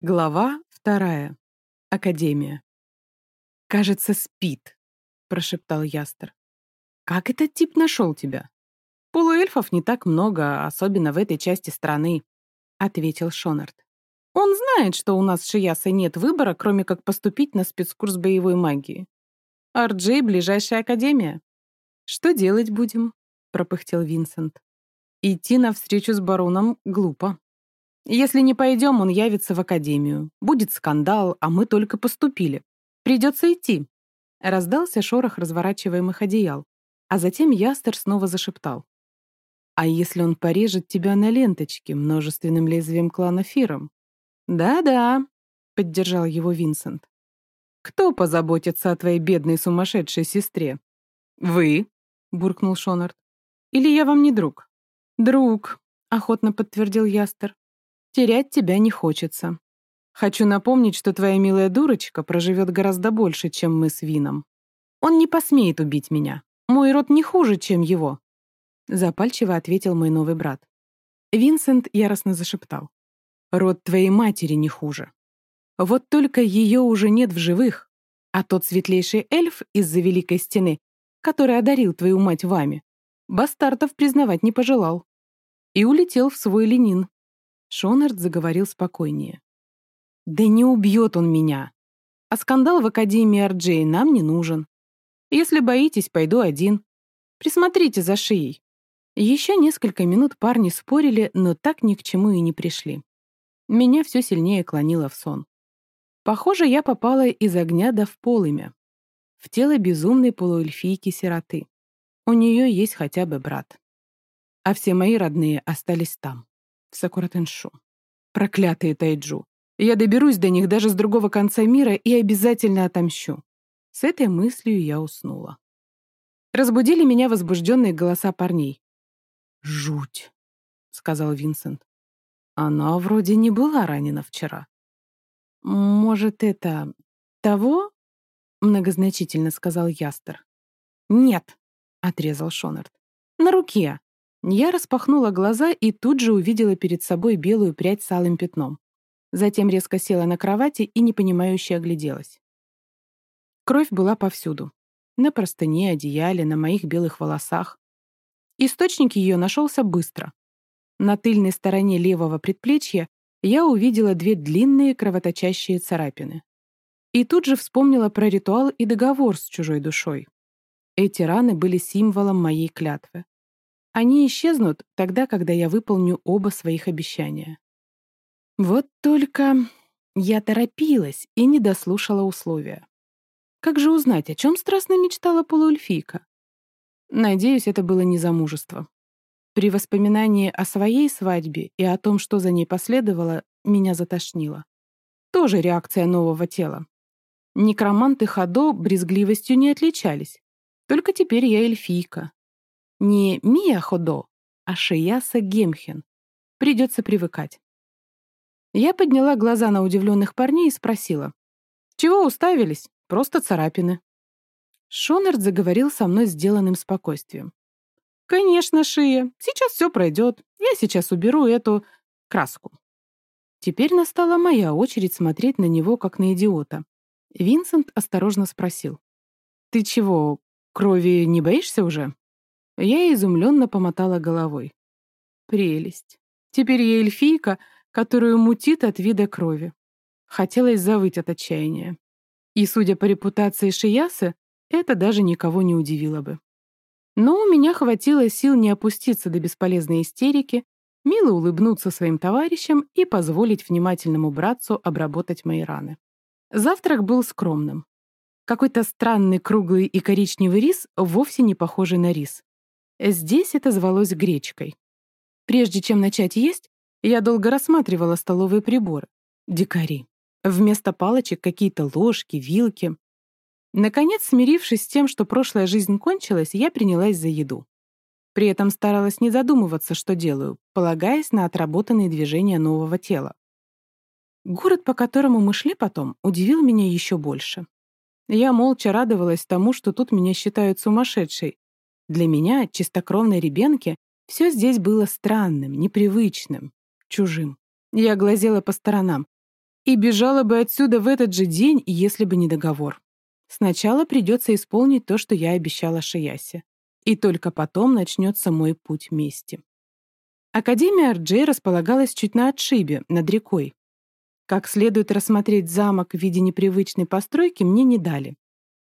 Глава вторая. Академия. «Кажется, спит», — прошептал Ястер. «Как этот тип нашел тебя?» «Полуэльфов не так много, особенно в этой части страны», — ответил Шонард. «Он знает, что у нас с Шиясой нет выбора, кроме как поступить на спецкурс боевой магии. Арджей — ближайшая академия». «Что делать будем?» — пропыхтел Винсент. «Идти навстречу с бароном глупо». Если не пойдем, он явится в академию. Будет скандал, а мы только поступили. Придется идти. Раздался шорох разворачиваемых одеял. А затем Ястер снова зашептал. «А если он порежет тебя на ленточке множественным лезвием клана Фиром?» «Да-да», — поддержал его Винсент. «Кто позаботится о твоей бедной сумасшедшей сестре?» «Вы», — буркнул Шонард. «Или я вам не друг?» «Друг», — охотно подтвердил Ястер. Терять тебя не хочется. Хочу напомнить, что твоя милая дурочка проживет гораздо больше, чем мы с Вином. Он не посмеет убить меня. Мой род не хуже, чем его. Запальчиво ответил мой новый брат. Винсент яростно зашептал. Род твоей матери не хуже. Вот только ее уже нет в живых, а тот светлейший эльф из-за Великой Стены, который одарил твою мать вами, бастартов признавать не пожелал. И улетел в свой Ленин. Шонард заговорил спокойнее. «Да не убьет он меня. А скандал в Академии Арджей нам не нужен. Если боитесь, пойду один. Присмотрите за шеей». Еще несколько минут парни спорили, но так ни к чему и не пришли. Меня все сильнее клонило в сон. Похоже, я попала из огня до в полымя. В тело безумной полуэльфийки-сироты. У нее есть хотя бы брат. А все мои родные остались там в Сакуратеншу. Проклятые Тайджу. Я доберусь до них даже с другого конца мира и обязательно отомщу. С этой мыслью я уснула. Разбудили меня возбужденные голоса парней. «Жуть», — сказал Винсент. «Она вроде не была ранена вчера». «Может, это... того?» — многозначительно сказал Ястер. «Нет», — отрезал Шонард. «На руке. Я распахнула глаза и тут же увидела перед собой белую прядь с алым пятном. Затем резко села на кровати и непонимающе огляделась. Кровь была повсюду. На простыне, одеяле, на моих белых волосах. Источник ее нашелся быстро. На тыльной стороне левого предплечья я увидела две длинные кровоточащие царапины. И тут же вспомнила про ритуал и договор с чужой душой. Эти раны были символом моей клятвы. Они исчезнут тогда, когда я выполню оба своих обещания. Вот только я торопилась и не дослушала условия. Как же узнать, о чем страстно мечтала полуэльфийка? Надеюсь, это было не замужество. При воспоминании о своей свадьбе и о том, что за ней последовало, меня затошнило. Тоже реакция нового тела. Некроманты Ходо брезгливостью не отличались. Только теперь я эльфийка, не Мия Ходо, а Шияса Гемхен. Придется привыкать. Я подняла глаза на удивленных парней и спросила. «Чего уставились? Просто царапины». Шонард заговорил со мной сделанным спокойствием. «Конечно, Шия, сейчас все пройдет. Я сейчас уберу эту краску». Теперь настала моя очередь смотреть на него, как на идиота. Винсент осторожно спросил. «Ты чего, крови не боишься уже?» Я изумленно помотала головой. Прелесть. Теперь я эльфийка, которую мутит от вида крови. Хотелось завыть от отчаяния. И, судя по репутации Шиясы, это даже никого не удивило бы. Но у меня хватило сил не опуститься до бесполезной истерики, мило улыбнуться своим товарищам и позволить внимательному братцу обработать мои раны. Завтрак был скромным. Какой-то странный круглый и коричневый рис, вовсе не похожий на рис. Здесь это звалось гречкой. Прежде чем начать есть, я долго рассматривала столовые приборы. Дикари. Вместо палочек какие-то ложки, вилки. Наконец, смирившись с тем, что прошлая жизнь кончилась, я принялась за еду. При этом старалась не задумываться, что делаю, полагаясь на отработанные движения нового тела. Город, по которому мы шли потом, удивил меня еще больше. Я молча радовалась тому, что тут меня считают сумасшедшей, для меня, чистокровной ребенки, все здесь было странным, непривычным, чужим. Я глазела по сторонам. и бежала бы отсюда в этот же день, если бы не договор. Сначала придется исполнить то, что я обещала Шиясе. И только потом начнется мой путь мести. Академия Арджей располагалась чуть на отшибе, над рекой. Как следует рассмотреть замок в виде непривычной постройки мне не дали.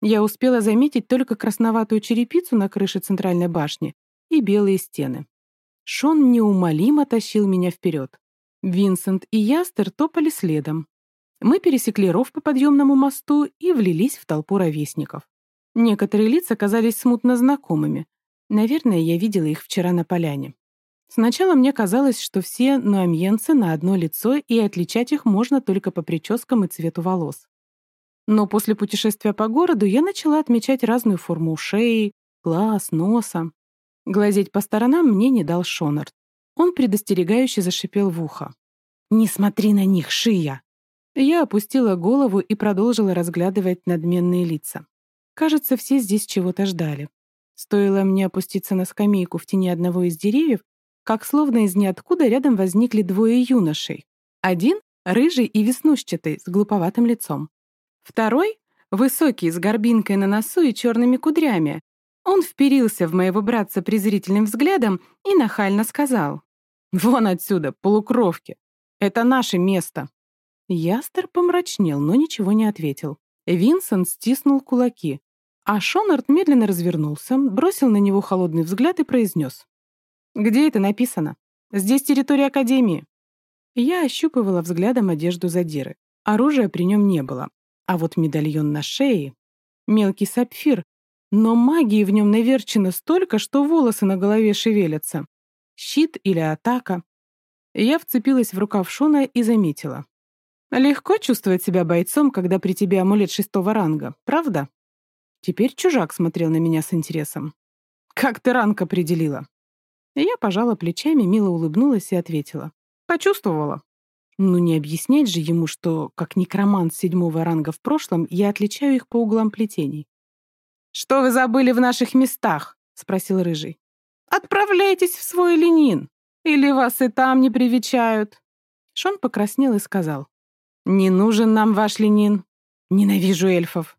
Я успела заметить только красноватую черепицу на крыше центральной башни и белые стены. Шон неумолимо тащил меня вперед. Винсент и Ястер топали следом. Мы пересекли ров по подъемному мосту и влились в толпу ровесников. Некоторые лица казались смутно знакомыми. Наверное, я видела их вчера на поляне. Сначала мне казалось, что все нуамьенцы на одно лицо, и отличать их можно только по прическам и цвету волос. Но после путешествия по городу я начала отмечать разную форму ушей, глаз, носа. Глазеть по сторонам мне не дал Шонард. Он предостерегающе зашипел в ухо. «Не смотри на них, Шия!» Я опустила голову и продолжила разглядывать надменные лица. Кажется, все здесь чего-то ждали. Стоило мне опуститься на скамейку в тени одного из деревьев, как словно из ниоткуда рядом возникли двое юношей. Один — рыжий и веснушчатый, с глуповатым лицом. Второй — высокий, с горбинкой на носу и черными кудрями. Он вперился в моего братца презрительным взглядом и нахально сказал. «Вон отсюда, полукровки! Это наше место!» Ястер помрачнел, но ничего не ответил. Винсент стиснул кулаки, а Шонард медленно развернулся, бросил на него холодный взгляд и произнес. «Где это написано? Здесь территория Академии». Я ощупывала взглядом одежду Задиры. Оружия при нем не было. А вот медальон на шее — мелкий сапфир, но магии в нем наверчено столько, что волосы на голове шевелятся. Щит или атака. Я вцепилась в рукав Шона и заметила. Легко чувствовать себя бойцом, когда при тебе амулет шестого ранга, правда? Теперь чужак смотрел на меня с интересом. «Как ты ранг определила?» Я пожала плечами, мило улыбнулась и ответила. «Почувствовала». Ну не объяснять же ему, что, как некромант седьмого ранга в прошлом, я отличаю их по углам плетений. «Что вы забыли в наших местах?» — спросил Рыжий. «Отправляйтесь в свой Ленин, или вас и там не привечают». Шон покраснел и сказал. «Не нужен нам ваш Ленин. Ненавижу эльфов».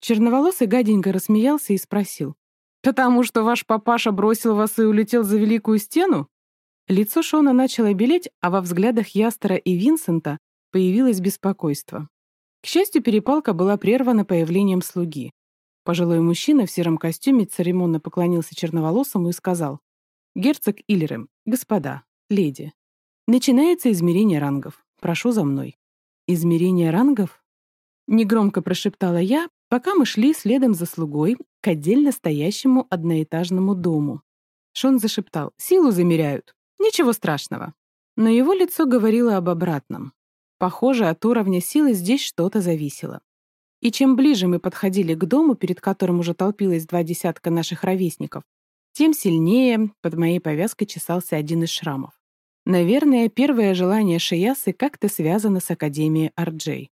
Черноволосый гаденько рассмеялся и спросил. «Потому что ваш папаша бросил вас и улетел за Великую Стену?» Лицо Шона начало белеть, а во взглядах Ястера и Винсента появилось беспокойство. К счастью, перепалка была прервана появлением слуги. Пожилой мужчина в сером костюме церемонно поклонился черноволосому и сказал, «Герцог Иллерем, господа, леди, начинается измерение рангов. Прошу за мной». «Измерение рангов?» Негромко прошептала я, пока мы шли следом за слугой к отдельно стоящему одноэтажному дому. Шон зашептал «Силу замеряют». Ничего страшного. Но его лицо говорило об обратном. Похоже, от уровня силы здесь что-то зависело. И чем ближе мы подходили к дому, перед которым уже толпилось два десятка наших ровесников, тем сильнее под моей повязкой чесался один из шрамов. Наверное, первое желание Шиясы как-то связано с Академией Арджей.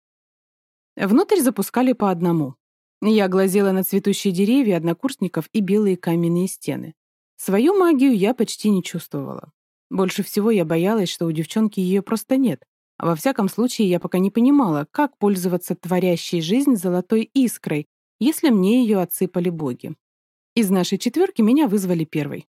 Внутрь запускали по одному. Я глазела на цветущие деревья однокурсников и белые каменные стены. Свою магию я почти не чувствовала. Больше всего я боялась, что у девчонки ее просто нет. А во всяком случае, я пока не понимала, как пользоваться творящей жизнь золотой искрой, если мне ее отсыпали боги. Из нашей четверки меня вызвали первой.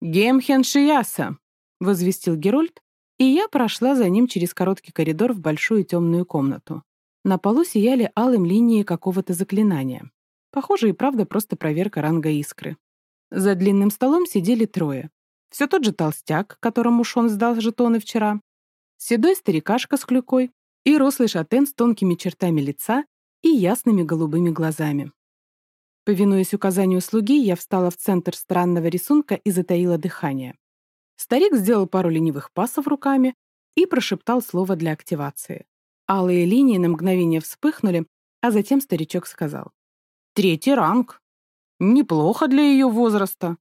«Гемхен Шияса!» — возвестил Герольд, и я прошла за ним через короткий коридор в большую темную комнату. На полу сияли алым линии какого-то заклинания. Похоже, и правда просто проверка ранга искры. За длинным столом сидели трое. Все тот же толстяк, которому Шон сдал жетоны вчера, седой старикашка с клюкой и рослый шатен с тонкими чертами лица и ясными голубыми глазами. Повинуясь указанию слуги, я встала в центр странного рисунка и затаила дыхание. Старик сделал пару ленивых пасов руками и прошептал слово для активации. Алые линии на мгновение вспыхнули, а затем старичок сказал. «Третий ранг. Неплохо для ее возраста».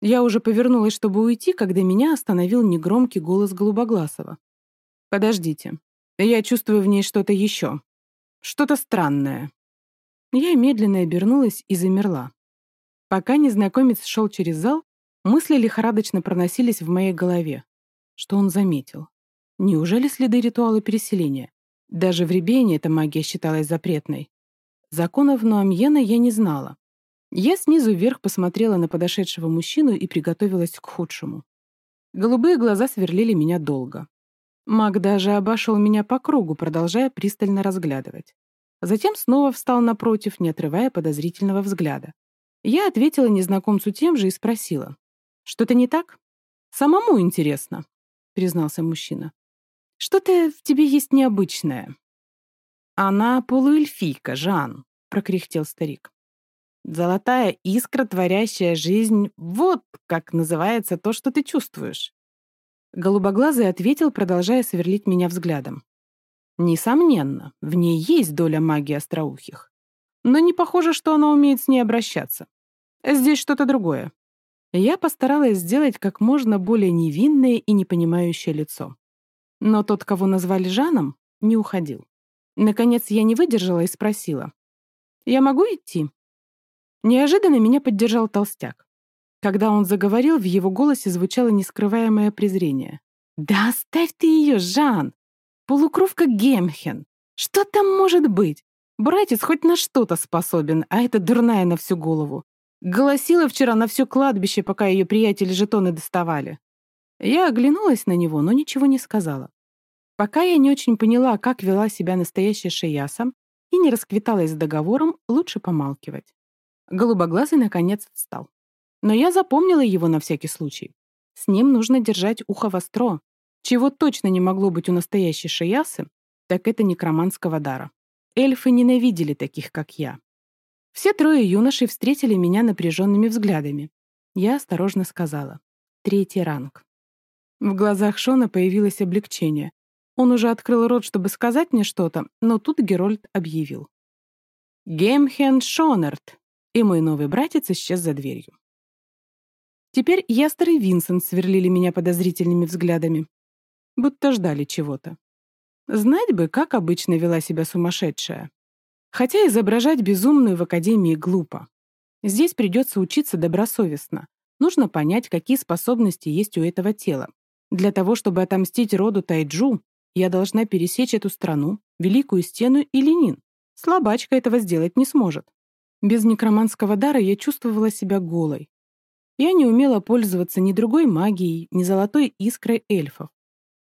Я уже повернулась, чтобы уйти, когда меня остановил негромкий голос Голубогласова. «Подождите. Я чувствую в ней что-то еще. Что-то странное». Я медленно обернулась и замерла. Пока незнакомец шел через зал, мысли лихорадочно проносились в моей голове. Что он заметил? Неужели следы ритуала переселения? Даже в Ребене эта магия считалась запретной. Законов Нуамьена я не знала. Я снизу вверх посмотрела на подошедшего мужчину и приготовилась к худшему. Голубые глаза сверлили меня долго. Маг даже обошел меня по кругу, продолжая пристально разглядывать. Затем снова встал напротив, не отрывая подозрительного взгляда. Я ответила незнакомцу тем же и спросила. «Что-то не так?» «Самому интересно», — признался мужчина. «Что-то в тебе есть необычное». «Она полуэльфийка, Жан», — прокряхтел старик. «Золотая искра, творящая жизнь, вот как называется то, что ты чувствуешь». Голубоглазый ответил, продолжая сверлить меня взглядом. Несомненно, в ней есть доля магии остроухих. Но не похоже, что она умеет с ней обращаться. Здесь что-то другое. Я постаралась сделать как можно более невинное и непонимающее лицо. Но тот, кого назвали Жаном, не уходил. Наконец я не выдержала и спросила. «Я могу идти?» Неожиданно меня поддержал толстяк. Когда он заговорил, в его голосе звучало нескрываемое презрение. «Да оставь ты ее, Жан! Полукровка Гемхен! Что там может быть? Братец хоть на что-то способен, а эта дурная на всю голову. Голосила вчера на все кладбище, пока ее приятели жетоны доставали. Я оглянулась на него, но ничего не сказала. Пока я не очень поняла, как вела себя настоящая Шияса, и не расквиталась с договором, лучше помалкивать. Голубоглазый, наконец, встал. Но я запомнила его на всякий случай. С ним нужно держать ухо востро. Чего точно не могло быть у настоящей Шиясы, так это некроманского дара. Эльфы ненавидели таких, как я. Все трое юношей встретили меня напряженными взглядами. Я осторожно сказала. Третий ранг. В глазах Шона появилось облегчение. Он уже открыл рот, чтобы сказать мне что-то, но тут Герольд объявил. «Гемхен Шонерт!» И мой новый братец исчез за дверью. Теперь Ястер и Винсент сверлили меня подозрительными взглядами. Будто ждали чего-то. Знать бы, как обычно вела себя сумасшедшая. Хотя изображать безумную в академии глупо. Здесь придется учиться добросовестно. Нужно понять, какие способности есть у этого тела. Для того, чтобы отомстить роду Тайджу, я должна пересечь эту страну, Великую Стену и Ленин. Слабачка этого сделать не сможет. Без некроманского дара я чувствовала себя голой. Я не умела пользоваться ни другой магией, ни золотой искрой эльфов.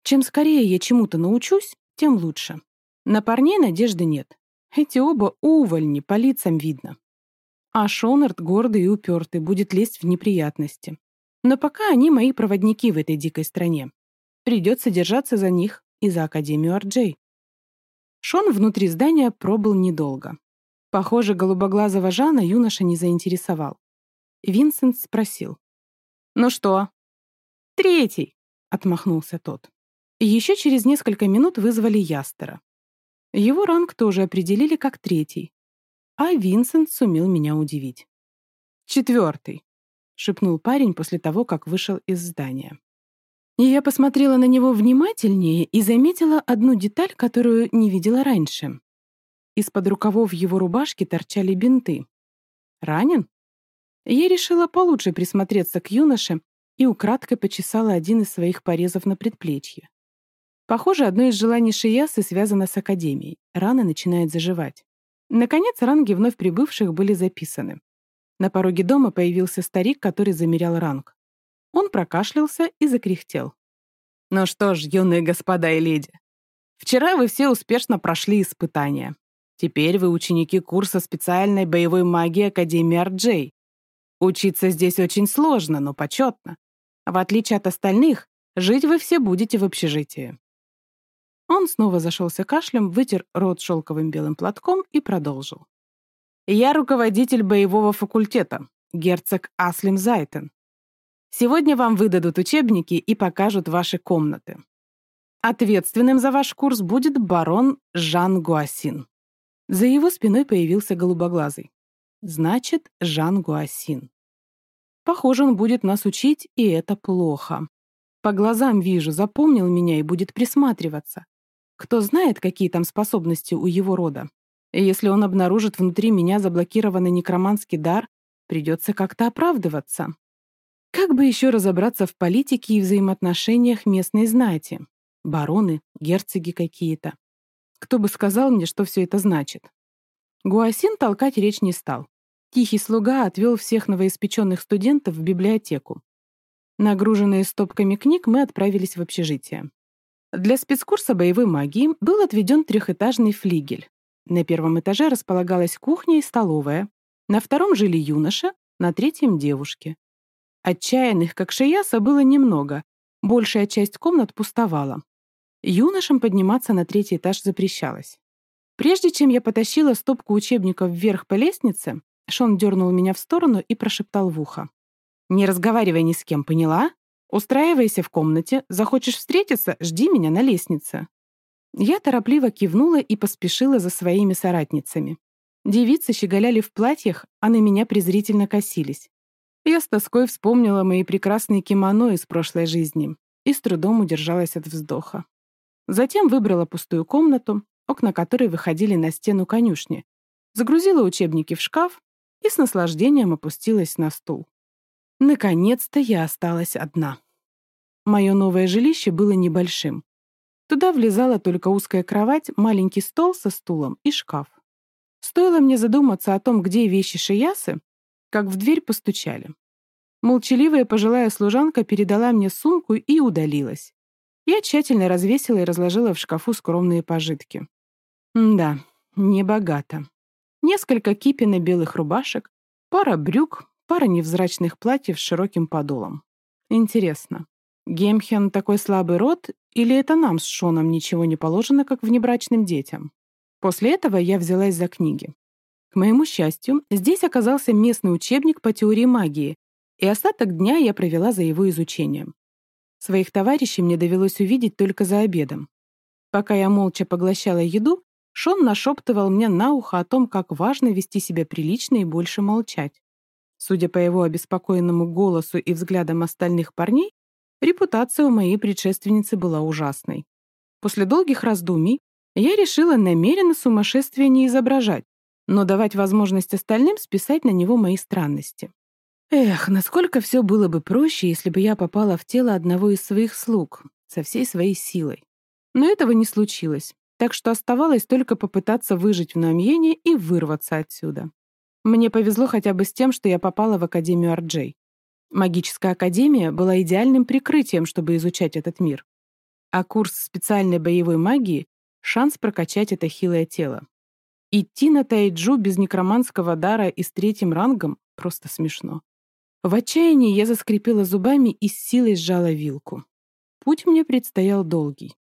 Чем скорее я чему-то научусь, тем лучше. На парней надежды нет. Эти оба увольни, по лицам видно. А Шонард, гордый и упертый, будет лезть в неприятности. Но пока они мои проводники в этой дикой стране. Придется держаться за них и за Академию Арджей. Шон внутри здания пробыл недолго. Похоже, голубоглазого Жана юноша не заинтересовал. Винсент спросил. «Ну что?» «Третий», — отмахнулся тот. Еще через несколько минут вызвали Ястера. Его ранг тоже определили как третий, а Винсент сумел меня удивить. «Четвертый», — шепнул парень после того, как вышел из здания. И я посмотрела на него внимательнее и заметила одну деталь, которую не видела раньше. Из-под рукавов его рубашки торчали бинты. «Ранен?» Я решила получше присмотреться к юноше и украдкой почесала один из своих порезов на предплечье. Похоже, одно из желаний Шиясы связано с Академией. Рана начинает заживать. Наконец, ранги вновь прибывших были записаны. На пороге дома появился старик, который замерял ранг. Он прокашлялся и закряхтел. «Ну что ж, юные господа и леди, вчера вы все успешно прошли испытания. Теперь вы ученики курса специальной боевой магии Академии Арджей. Учиться здесь очень сложно, но почетно. В отличие от остальных, жить вы все будете в общежитии». Он снова зашелся кашлем, вытер рот шелковым белым платком и продолжил. «Я руководитель боевого факультета, герцог Аслим Зайтен. Сегодня вам выдадут учебники и покажут ваши комнаты. Ответственным за ваш курс будет барон Жан Гуасин. За его спиной появился голубоглазый. Значит, Жан Гуасин. Похоже, он будет нас учить, и это плохо. По глазам вижу, запомнил меня и будет присматриваться. Кто знает, какие там способности у его рода. Если он обнаружит внутри меня заблокированный некроманский дар, придется как-то оправдываться. Как бы еще разобраться в политике и взаимоотношениях местной знати? Бароны, герцоги какие-то. Кто бы сказал мне, что все это значит? Гуасин толкать речь не стал. Тихий слуга отвел всех новоиспеченных студентов в библиотеку. Нагруженные стопками книг, мы отправились в общежитие. Для спецкурса боевой магии был отведен трехэтажный флигель. На первом этаже располагалась кухня и столовая, на втором жили юноша, на третьем — девушки. Отчаянных, как Шияса, было немного, большая часть комнат пустовала. Юношам подниматься на третий этаж запрещалось. Прежде чем я потащила стопку учебников вверх по лестнице, Шон дернул меня в сторону и прошептал в ухо. «Не разговаривай ни с кем, поняла? Устраивайся в комнате, захочешь встретиться, жди меня на лестнице». Я торопливо кивнула и поспешила за своими соратницами. Девицы щеголяли в платьях, а на меня презрительно косились. Я с тоской вспомнила мои прекрасные кимоно из прошлой жизни и с трудом удержалась от вздоха. Затем выбрала пустую комнату, окна которой выходили на стену конюшни, загрузила учебники в шкаф и с наслаждением опустилась на стул. Наконец-то я осталась одна. Мое новое жилище было небольшим. Туда влезала только узкая кровать, маленький стол со стулом и шкаф. Стоило мне задуматься о том, где вещи Шиясы, как в дверь постучали. Молчаливая пожилая служанка передала мне сумку и удалилась. Я тщательно развесила и разложила в шкафу скромные пожитки. Да, небогато. Несколько кипина белых рубашек, пара брюк, пара невзрачных платьев с широким подолом. Интересно, Гемхен такой слабый род, или это нам с Шоном ничего не положено, как внебрачным детям? После этого я взялась за книги. К моему счастью, здесь оказался местный учебник по теории магии, и остаток дня я провела за его изучением. Своих товарищей мне довелось увидеть только за обедом. Пока я молча поглощала еду, Шон нашептывал мне на ухо о том, как важно вести себя прилично и больше молчать. Судя по его обеспокоенному голосу и взглядам остальных парней, репутация у моей предшественницы была ужасной. После долгих раздумий я решила намеренно сумасшествие не изображать, но давать возможность остальным списать на него мои странности. Эх, насколько все было бы проще, если бы я попала в тело одного из своих слуг со всей своей силой. Но этого не случилось, так что оставалось только попытаться выжить в Номьене и вырваться отсюда. Мне повезло хотя бы с тем, что я попала в Академию Арджей. Магическая академия была идеальным прикрытием, чтобы изучать этот мир. А курс специальной боевой магии — шанс прокачать это хилое тело. Идти на тайджу без некроманского дара и с третьим рангом просто смешно. В отчаянии я заскрипела зубами и с силой сжала вилку. Путь мне предстоял долгий.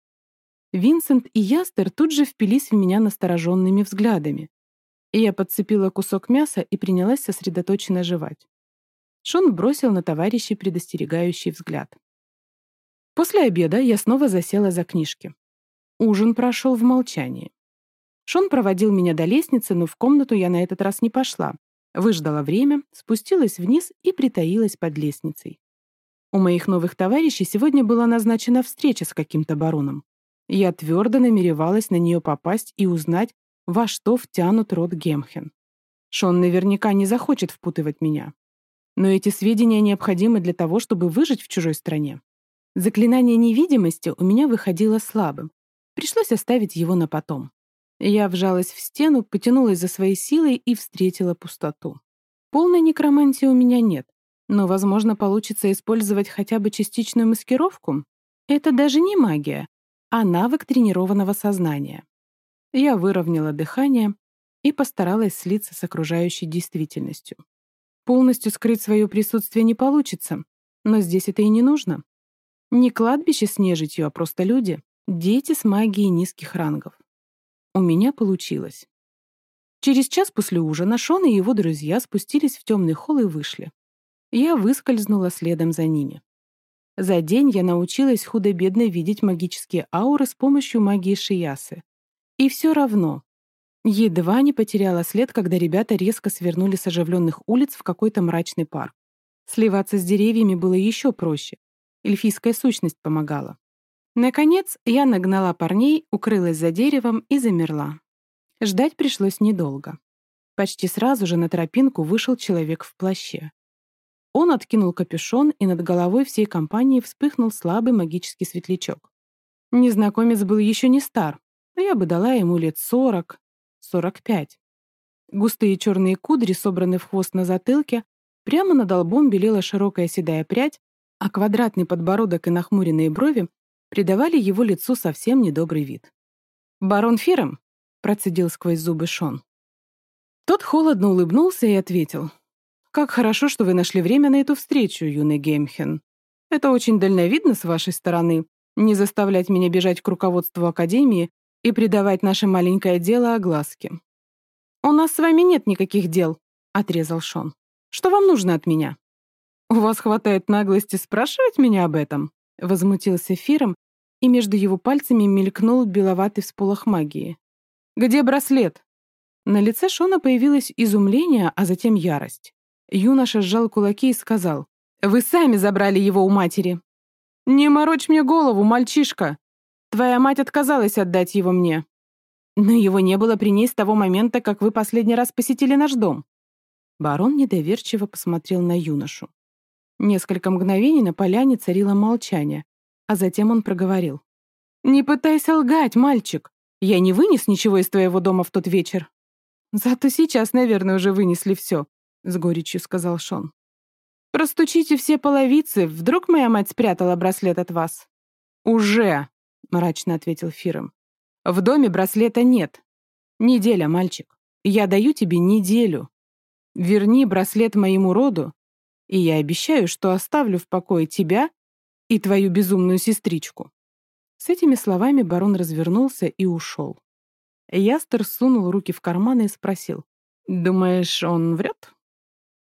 Винсент и Ястер тут же впились в меня настороженными взглядами. И я подцепила кусок мяса и принялась сосредоточенно жевать. Шон бросил на товарищей предостерегающий взгляд. После обеда я снова засела за книжки. Ужин прошел в молчании. Шон проводил меня до лестницы, но в комнату я на этот раз не пошла. Выждала время, спустилась вниз и притаилась под лестницей. У моих новых товарищей сегодня была назначена встреча с каким-то бароном. Я твердо намеревалась на нее попасть и узнать, во что втянут род Гемхен. Шон наверняка не захочет впутывать меня. Но эти сведения необходимы для того, чтобы выжить в чужой стране. Заклинание невидимости у меня выходило слабым. Пришлось оставить его на потом. Я вжалась в стену, потянулась за своей силой и встретила пустоту. Полной некромантии у меня нет, но, возможно, получится использовать хотя бы частичную маскировку. Это даже не магия, а навык тренированного сознания. Я выровняла дыхание и постаралась слиться с окружающей действительностью. Полностью скрыть свое присутствие не получится, но здесь это и не нужно. Не кладбище с нежитью, а просто люди, дети с магией низких рангов. У меня получилось. Через час после ужина Шон и его друзья спустились в темный холл и вышли. Я выскользнула следом за ними. За день я научилась худо-бедно видеть магические ауры с помощью магии Шиясы. И все равно. Едва не потеряла след, когда ребята резко свернули с оживленных улиц в какой-то мрачный парк. Сливаться с деревьями было еще проще. Эльфийская сущность помогала. Наконец, я нагнала парней, укрылась за деревом и замерла. Ждать пришлось недолго. Почти сразу же на тропинку вышел человек в плаще. Он откинул капюшон, и над головой всей компании вспыхнул слабый магический светлячок. Незнакомец был еще не стар, я бы дала ему лет сорок, сорок пять. Густые черные кудри собраны в хвост на затылке, прямо над лбом белела широкая седая прядь, а квадратный подбородок и нахмуренные брови придавали его лицу совсем недобрый вид. «Барон Фиром?» — процедил сквозь зубы Шон. Тот холодно улыбнулся и ответил. «Как хорошо, что вы нашли время на эту встречу, юный Геймхен. Это очень дальновидно с вашей стороны, не заставлять меня бежать к руководству Академии и придавать наше маленькое дело огласке». «У нас с вами нет никаких дел», — отрезал Шон. «Что вам нужно от меня?» «У вас хватает наглости спрашивать меня об этом?» — возмутился Фиром, и между его пальцами мелькнул беловатый всполох магии. «Где браслет?» На лице Шона появилось изумление, а затем ярость. Юноша сжал кулаки и сказал, «Вы сами забрали его у матери». «Не морочь мне голову, мальчишка! Твоя мать отказалась отдать его мне. Но его не было при ней с того момента, как вы последний раз посетили наш дом». Барон недоверчиво посмотрел на юношу. Несколько мгновений на поляне царило молчание, а затем он проговорил. «Не пытайся лгать, мальчик. Я не вынес ничего из твоего дома в тот вечер». «Зато сейчас, наверное, уже вынесли все», — с горечью сказал Шон. «Простучите все половицы, вдруг моя мать спрятала браслет от вас?» «Уже», — мрачно ответил Фиром. «В доме браслета нет. Неделя, мальчик. Я даю тебе неделю. Верни браслет моему роду, и я обещаю, что оставлю в покое тебя и твою безумную сестричку». С этими словами барон развернулся и ушел. Ястер сунул руки в карманы и спросил. «Думаешь, он врет?»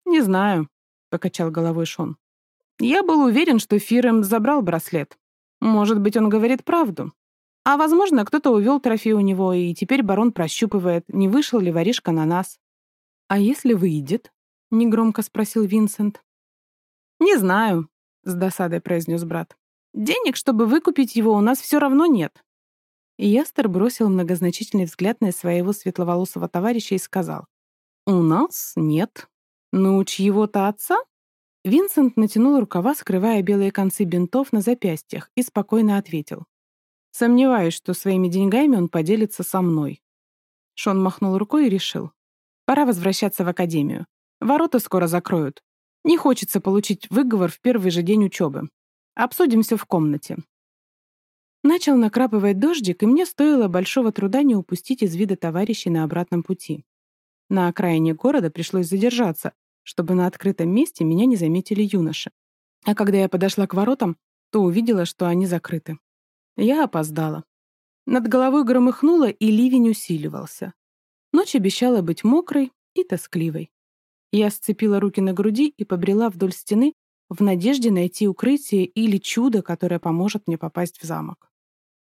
«Не знаю», — покачал головой Шон. «Я был уверен, что Фирем забрал браслет. Может быть, он говорит правду. А, возможно, кто-то увел трофей у него, и теперь барон прощупывает, не вышел ли воришка на нас». «А если выйдет?» — негромко спросил Винсент. «Не знаю», — с досадой произнес брат. «Денег, чтобы выкупить его, у нас все равно нет». И Ястер бросил многозначительный взгляд на своего светловолосого товарища и сказал. «У нас нет. Но у чьего-то отца?» Винсент натянул рукава, скрывая белые концы бинтов на запястьях, и спокойно ответил. «Сомневаюсь, что своими деньгами он поделится со мной». Шон махнул рукой и решил. «Пора возвращаться в академию. Ворота скоро закроют. Не хочется получить выговор в первый же день учебы. Обсудим все в комнате. Начал накрапывать дождик, и мне стоило большого труда не упустить из вида товарищей на обратном пути. На окраине города пришлось задержаться, чтобы на открытом месте меня не заметили юноши. А когда я подошла к воротам, то увидела, что они закрыты. Я опоздала. Над головой громыхнуло, и ливень усиливался. Ночь обещала быть мокрой и тоскливой. Я сцепила руки на груди и побрела вдоль стены в надежде найти укрытие или чудо, которое поможет мне попасть в замок.